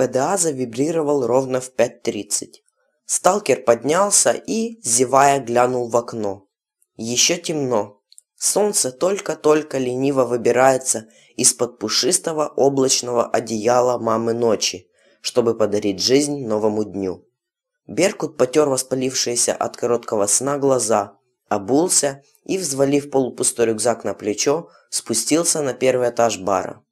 ПДА завибрировал ровно в 5.30. Сталкер поднялся и, зевая, глянул в окно. Еще темно. Солнце только-только лениво выбирается из-под пушистого облачного одеяла мамы ночи, чтобы подарить жизнь новому дню. Беркут потер воспалившиеся от короткого сна глаза, обулся и, взвалив полупустой рюкзак на плечо, спустился на первый этаж бара.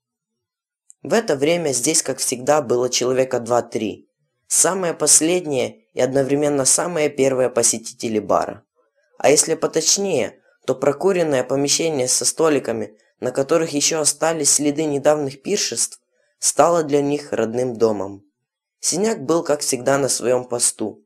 В это время здесь, как всегда, было человека два-три. Самые последние и одновременно самые первые посетители бара. А если поточнее, то прокуренное помещение со столиками, на которых еще остались следы недавних пиршеств, стало для них родным домом. Синяк был, как всегда, на своем посту.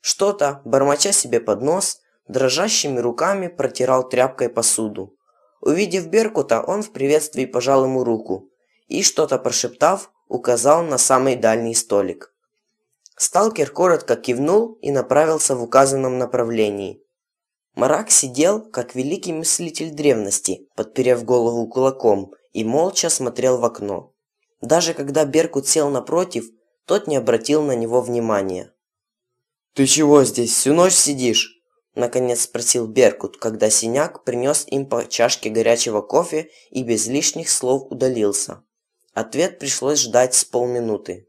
Что-то, бормоча себе под нос, дрожащими руками протирал тряпкой посуду. Увидев Беркута, он в приветствии пожал ему руку и, что-то прошептав, указал на самый дальний столик. Сталкер коротко кивнул и направился в указанном направлении. Марак сидел, как великий мыслитель древности, подперев голову кулаком, и молча смотрел в окно. Даже когда Беркут сел напротив, тот не обратил на него внимания. «Ты чего здесь, всю ночь сидишь?» Наконец спросил Беркут, когда синяк принес им по чашке горячего кофе и без лишних слов удалился. Ответ пришлось ждать с полминуты.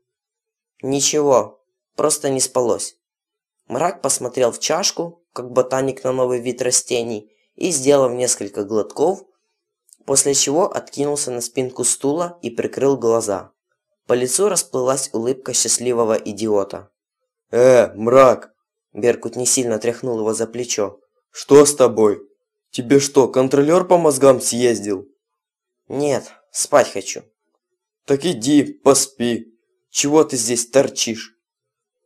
«Ничего, просто не спалось». Мрак посмотрел в чашку, как ботаник на новый вид растений, и, сделав несколько глотков, после чего откинулся на спинку стула и прикрыл глаза. По лицу расплылась улыбка счастливого идиота. «Э, мрак!» Беркут не сильно тряхнул его за плечо. «Что с тобой? Тебе что, контролер по мозгам съездил?» «Нет, спать хочу». «Так иди, поспи. Чего ты здесь торчишь?»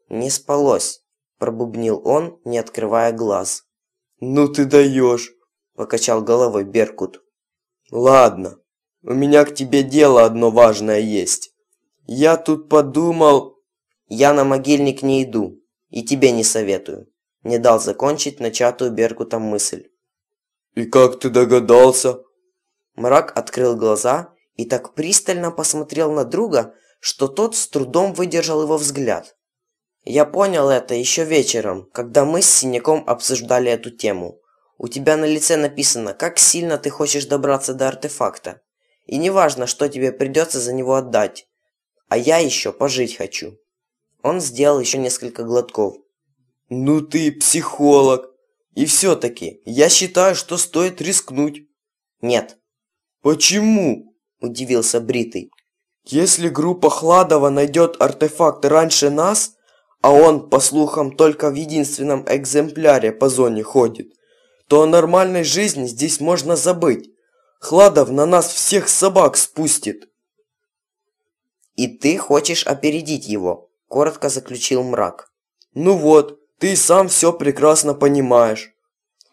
«Не спалось», – пробубнил он, не открывая глаз. «Ну ты даешь!» – покачал головой Беркут. «Ладно, у меня к тебе дело одно важное есть. Я тут подумал... Я на могильник не иду. И тебе не советую. Не дал закончить начатую Беркутом мысль. И как ты догадался? Мрак открыл глаза и так пристально посмотрел на друга, что тот с трудом выдержал его взгляд. Я понял это еще вечером, когда мы с Синяком обсуждали эту тему. У тебя на лице написано, как сильно ты хочешь добраться до артефакта. И неважно, что тебе придется за него отдать. А я еще пожить хочу. Он сделал еще несколько глотков. Ну ты психолог. И все-таки, я считаю, что стоит рискнуть. Нет. Почему? Удивился Бритый. Если группа Хладова найдет артефакт раньше нас, а он, по слухам, только в единственном экземпляре по зоне ходит, то о нормальной жизни здесь можно забыть. Хладов на нас всех собак спустит. «И ты хочешь опередить его», – коротко заключил мрак. «Ну вот, ты сам все прекрасно понимаешь».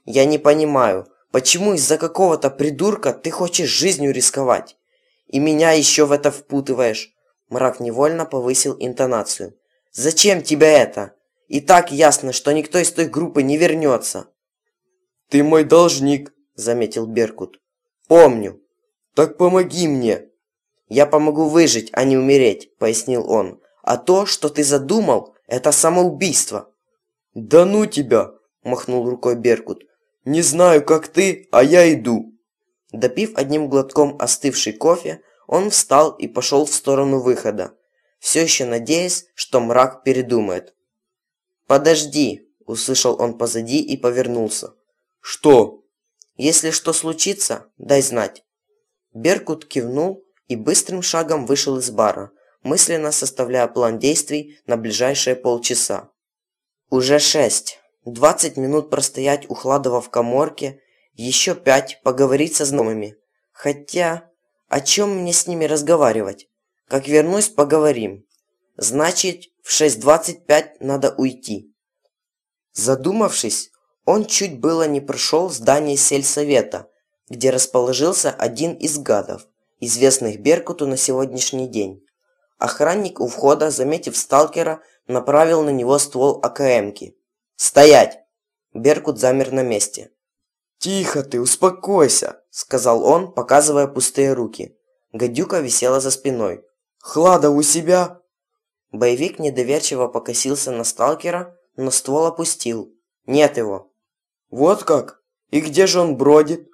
«Я не понимаю, почему из-за какого-то придурка ты хочешь жизнью рисковать? И меня еще в это впутываешь?» Мрак невольно повысил интонацию. «Зачем тебе это? И так ясно, что никто из той группы не вернется». «Ты мой должник», – заметил Беркут. «Помню». «Так помоги мне», «Я помогу выжить, а не умереть», – пояснил он. «А то, что ты задумал, это самоубийство». «Да ну тебя!» – махнул рукой Беркут. «Не знаю, как ты, а я иду». Допив одним глотком остывший кофе, он встал и пошел в сторону выхода, все еще надеясь, что мрак передумает. «Подожди!» – услышал он позади и повернулся. «Что?» «Если что случится, дай знать». Беркут кивнул и быстрым шагом вышел из бара, мысленно составляя план действий на ближайшие полчаса. Уже шесть. Двадцать минут простоять у Хладова в коморке, еще пять поговорить со знакомыми. Хотя, о чем мне с ними разговаривать? Как вернусь, поговорим. Значит, в 6.25 надо уйти. Задумавшись, он чуть было не прошел здание сельсовета, где расположился один из гадов известных Беркуту на сегодняшний день. Охранник у входа, заметив сталкера, направил на него ствол АКМки. «Стоять!» Беркут замер на месте. «Тихо ты, успокойся!» – сказал он, показывая пустые руки. Гадюка висела за спиной. «Хлада у себя?» Боевик недоверчиво покосился на сталкера, но ствол опустил. Нет его. Вот как? И где же он бродит?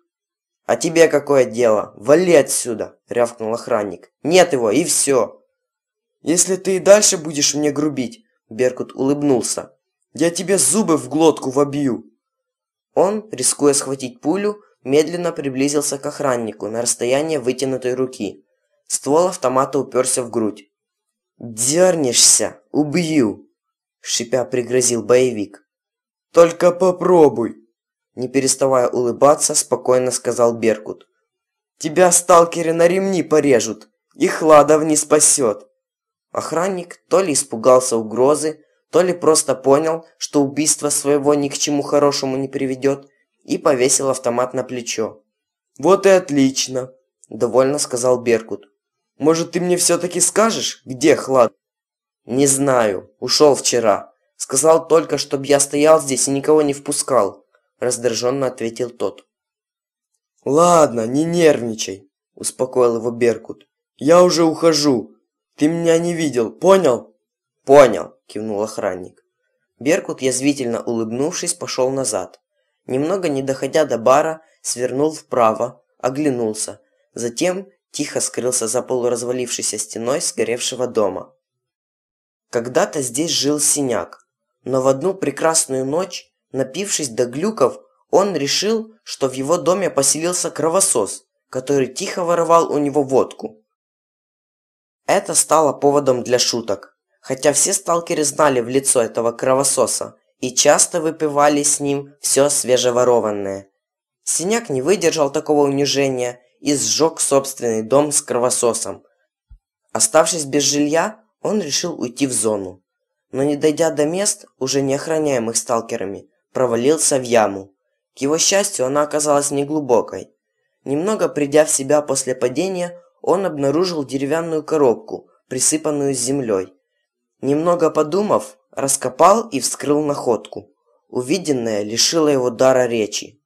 А тебе какое дело? Вали отсюда, рявкнул охранник. Нет его, и все. Если ты и дальше будешь мне грубить, Беркут улыбнулся, я тебе зубы в глотку вобью. Он, рискуя схватить пулю, медленно приблизился к охраннику на расстояние вытянутой руки. Ствол автомата уперся в грудь. «Дернешься, убью!» – шипя пригрозил боевик. «Только попробуй!» Не переставая улыбаться, спокойно сказал Беркут. «Тебя сталкеры на ремни порежут, и Хладов не спасет!» Охранник то ли испугался угрозы, то ли просто понял, что убийство своего ни к чему хорошему не приведет, и повесил автомат на плечо. «Вот и отлично», – довольно сказал Беркут. «Может, ты мне все-таки скажешь, где Хлад?» «Не знаю. Ушел вчера. Сказал только, чтобы я стоял здесь и никого не впускал», – раздраженно ответил тот. «Ладно, не нервничай», – успокоил его Беркут. «Я уже ухожу. Ты меня не видел, понял?» «Понял», – кивнул охранник. Беркут, язвительно улыбнувшись, пошел назад. Немного не доходя до бара, свернул вправо, оглянулся. Затем тихо скрылся за полуразвалившейся стеной сгоревшего дома. Когда-то здесь жил синяк, но в одну прекрасную ночь, напившись до глюков, он решил, что в его доме поселился кровосос, который тихо воровал у него водку. Это стало поводом для шуток, хотя все сталкеры знали в лицо этого кровососа и часто выпивали с ним все свежеворованное. Синяк не выдержал такого унижения и сжег собственный дом с кровососом. Оставшись без жилья, он решил уйти в зону. Но не дойдя до мест, уже не охраняемых сталкерами, провалился в яму. К его счастью, она оказалась неглубокой. Немного придя в себя после падения, он обнаружил деревянную коробку, присыпанную землей. Немного подумав, раскопал и вскрыл находку. Увиденное лишило его дара речи.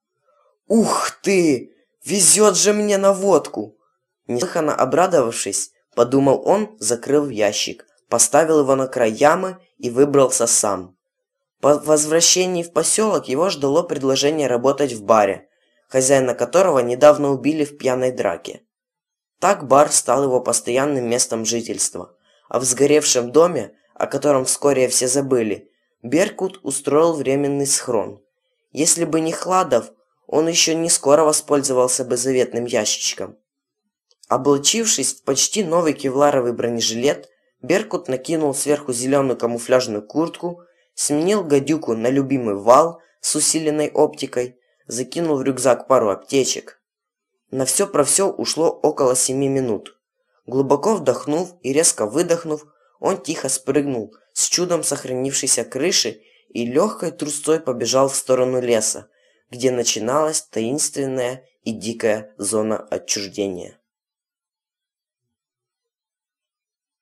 «Ух ты! Везет же мне на водку!» Неслыханно обрадовавшись, подумал он, закрыл ящик, поставил его на край ямы и выбрался сам. По возвращении в поселок его ждало предложение работать в баре, хозяина которого недавно убили в пьяной драке. Так бар стал его постоянным местом жительства, а в сгоревшем доме о котором вскоре все забыли, Беркут устроил временный схрон. Если бы не Хладов, он еще не скоро воспользовался бы заветным ящичком. Облачившись в почти новый кевларовый бронежилет, Беркут накинул сверху зеленую камуфляжную куртку, сменил гадюку на любимый вал с усиленной оптикой, закинул в рюкзак пару аптечек. На все про все ушло около семи минут. Глубоко вдохнув и резко выдохнув, он тихо спрыгнул с чудом сохранившейся крыши и легкой трусцой побежал в сторону леса, где начиналась таинственная и дикая зона отчуждения.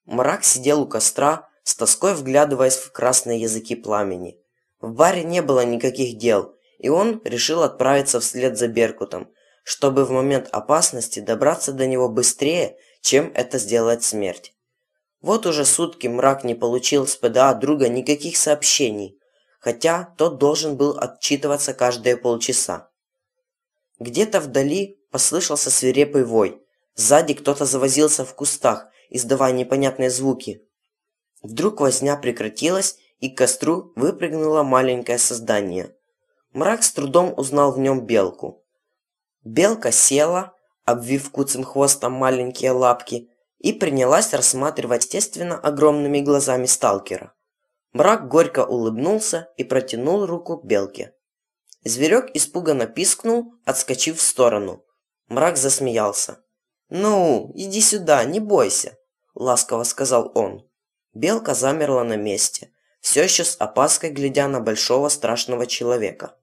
Мрак сидел у костра, с тоской вглядываясь в красные языки пламени. В баре не было никаких дел, и он решил отправиться вслед за Беркутом, чтобы в момент опасности добраться до него быстрее, чем это сделает смерть. Вот уже сутки мрак не получил с ПДА друга никаких сообщений, хотя тот должен был отчитываться каждые полчаса. Где-то вдали послышался свирепый вой. Сзади кто-то завозился в кустах, издавая непонятные звуки. Вдруг возня прекратилась, и к костру выпрыгнуло маленькое создание. Мрак с трудом узнал в нем белку. Белка села, обвив куцым хвостом маленькие лапки, и принялась рассматривать естественно огромными глазами сталкера. Мрак горько улыбнулся и протянул руку к белке. Зверек испуганно пискнул, отскочив в сторону. Мрак засмеялся. «Ну, иди сюда, не бойся», – ласково сказал он. Белка замерла на месте, все еще с опаской глядя на большого страшного человека.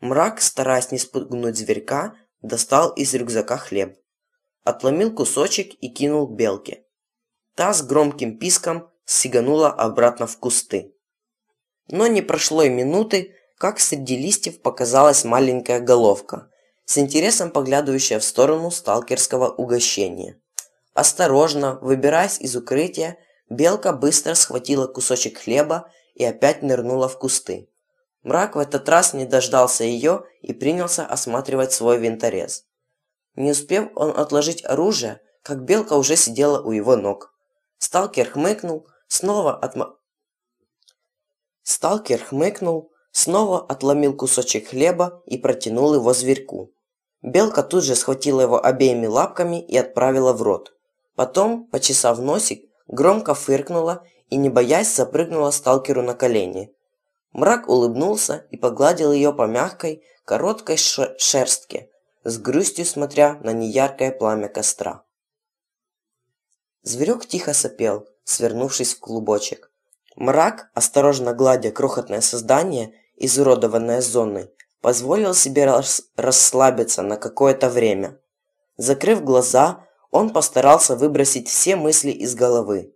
Мрак, стараясь не спугнуть зверька, достал из рюкзака хлеб отломил кусочек и кинул белке. Та с громким писком сиганула обратно в кусты. Но не прошло и минуты, как среди листьев показалась маленькая головка, с интересом поглядывающая в сторону сталкерского угощения. Осторожно, выбираясь из укрытия, Белка быстро схватила кусочек хлеба и опять нырнула в кусты. Мрак в этот раз не дождался ее и принялся осматривать свой винторез. Не успев он отложить оружие, как белка уже сидела у его ног. Сталкер хмыкнул, снова отма... Сталкер хмыкнул, снова отломил кусочек хлеба и протянул его зверьку. Белка тут же схватила его обеими лапками и отправила в рот. Потом, почесав носик, громко фыркнула и, не боясь, запрыгнула сталкеру на колени. Мрак улыбнулся и погладил ее по мягкой, короткой шерстке, с грустью смотря на неяркое пламя костра. Зверек тихо сопел, свернувшись в клубочек. Мрак, осторожно гладя крохотное создание, изуродованное зоной, позволил себе рас расслабиться на какое-то время. Закрыв глаза, он постарался выбросить все мысли из головы.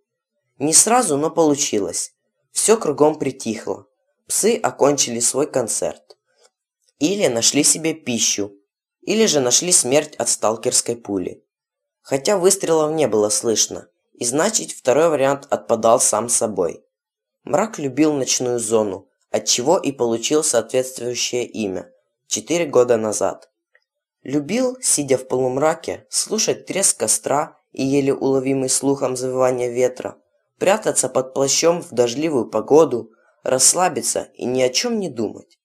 Не сразу, но получилось. Все кругом притихло. Псы окончили свой концерт. Или нашли себе пищу, или же нашли смерть от сталкерской пули. Хотя выстрелов не было слышно, и значит второй вариант отпадал сам собой. Мрак любил ночную зону, отчего и получил соответствующее имя четыре года назад. Любил, сидя в полумраке, слушать треск костра и еле уловимый слухом завывания ветра, прятаться под плащом в дождливую погоду, расслабиться и ни о чем не думать.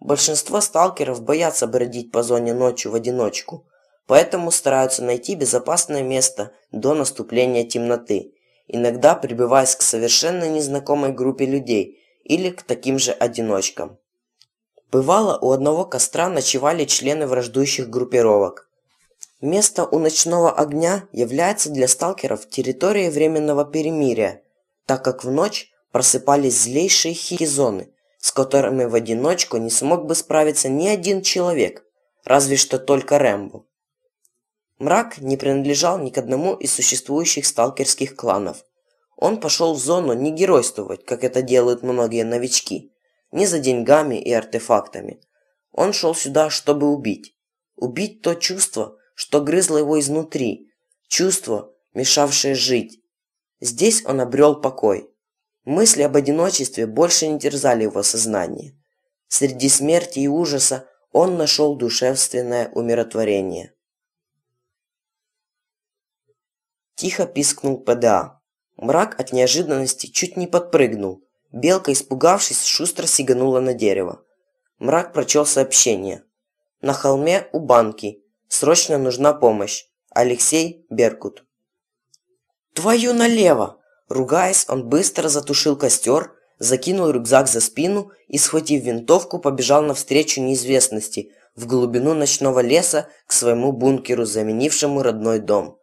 Большинство сталкеров боятся бродить по зоне ночью в одиночку, поэтому стараются найти безопасное место до наступления темноты, иногда прибиваясь к совершенно незнакомой группе людей или к таким же одиночкам. Бывало, у одного костра ночевали члены враждующих группировок. Место у ночного огня является для сталкеров территорией временного перемирия, так как в ночь просыпались злейшие хизоны, с которыми в одиночку не смог бы справиться ни один человек, разве что только Рэмбо. Мрак не принадлежал ни к одному из существующих сталкерских кланов. Он пошел в зону не геройствовать, как это делают многие новички, не за деньгами и артефактами. Он шел сюда, чтобы убить. Убить то чувство, что грызло его изнутри, чувство, мешавшее жить. Здесь он обрел покой. Мысли об одиночестве больше не терзали его сознание. Среди смерти и ужаса он нашел душевственное умиротворение. Тихо пискнул ПДА. Мрак от неожиданности чуть не подпрыгнул. Белка, испугавшись, шустро сиганула на дерево. Мрак прочел сообщение. На холме у банки. Срочно нужна помощь. Алексей Беркут. «Твою налево!» Ругаясь, он быстро затушил костер, закинул рюкзак за спину и, схватив винтовку, побежал навстречу неизвестности в глубину ночного леса к своему бункеру, заменившему родной дом.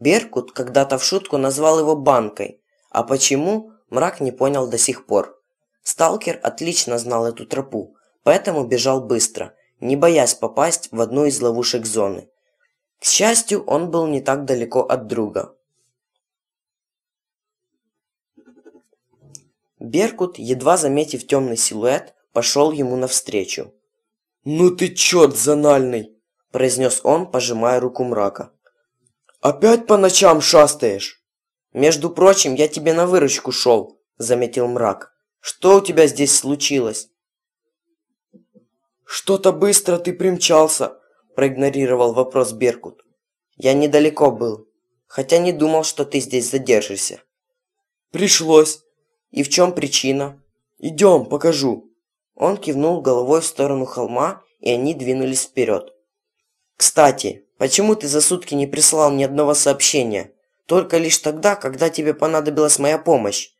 Беркут когда-то в шутку назвал его банкой, а почему, мрак не понял до сих пор. Сталкер отлично знал эту тропу, поэтому бежал быстро, не боясь попасть в одну из ловушек зоны. К счастью, он был не так далеко от друга. Беркут, едва заметив темный силуэт, пошел ему навстречу. «Ну ты черт зональный!» – произнес он, пожимая руку мрака. «Опять по ночам шастаешь?» «Между прочим, я тебе на выручку шел», – заметил мрак. «Что у тебя здесь случилось?» «Что-то быстро ты примчался», – проигнорировал вопрос Беркут. «Я недалеко был, хотя не думал, что ты здесь задержишься». «Пришлось. И в чем причина?» «Идем, покажу». Он кивнул головой в сторону холма, и они двинулись вперед. «Кстати, почему ты за сутки не прислал ни одного сообщения? Только лишь тогда, когда тебе понадобилась моя помощь.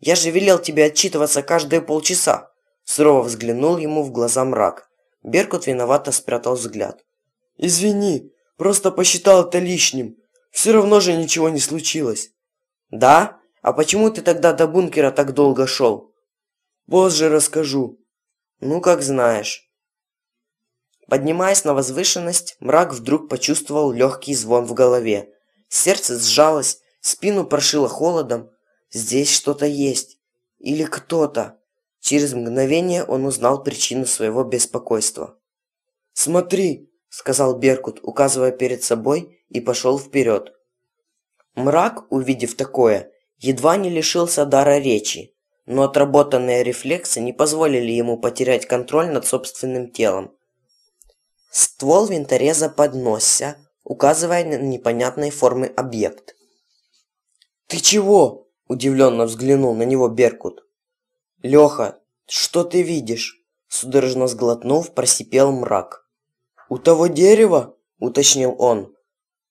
Я же велел тебе отчитываться каждые полчаса». Сурово взглянул ему в глаза мрак. Беркут виновато спрятал взгляд. «Извини, просто посчитал это лишним. Все равно же ничего не случилось». «Да? А почему ты тогда до бункера так долго шел?» «Позже расскажу». «Ну, как знаешь». Поднимаясь на возвышенность, мрак вдруг почувствовал легкий звон в голове. Сердце сжалось, спину прошило холодом. Здесь что-то есть. Или кто-то. Через мгновение он узнал причину своего беспокойства. «Смотри!» – сказал Беркут, указывая перед собой, и пошел вперед. Мрак, увидев такое, едва не лишился дара речи, но отработанные рефлексы не позволили ему потерять контроль над собственным телом. Ствол винтореза подносся, указывая на непонятной формы объект. «Ты чего?» – удивленно взглянул на него Беркут. «Леха, что ты видишь?» – судорожно сглотнув, просипел мрак. «У того дерева?» – уточнил он.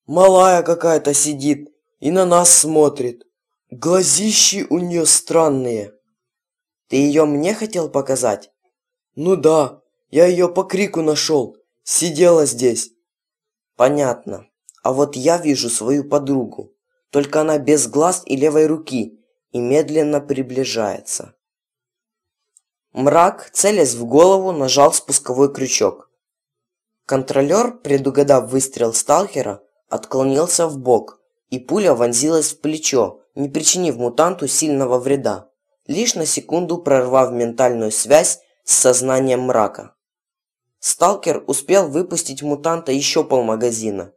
«Малая какая-то сидит и на нас смотрит. Глазищи у нее странные». «Ты ее мне хотел показать?» «Ну да, я ее по крику нашел. Сидела здесь». «Понятно. А вот я вижу свою подругу. Только она без глаз и левой руки и медленно приближается». Мрак, целясь в голову, нажал спусковой крючок. Контролер, предугадав выстрел сталкера, отклонился в бок, и пуля вонзилась в плечо, не причинив мутанту сильного вреда, лишь на секунду прорвав ментальную связь с сознанием мрака. Сталкер успел выпустить мутанта еще полмагазина.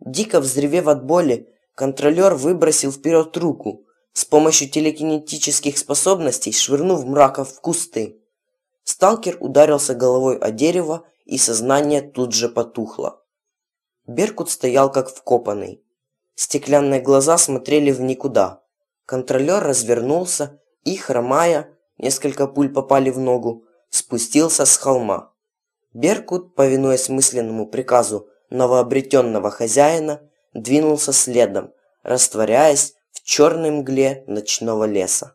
Дико взревев от боли, контролер выбросил вперед руку, с помощью телекинетических способностей швырнув мрака в кусты. Сталкер ударился головой о дерево, и сознание тут же потухло. Беркут стоял как вкопанный. Стеклянные глаза смотрели в никуда. Контролер развернулся и, хромая, несколько пуль попали в ногу, спустился с холма. Беркут, повинуясь мысленному приказу новообретенного хозяина, двинулся следом, растворяясь в черной мгле ночного леса.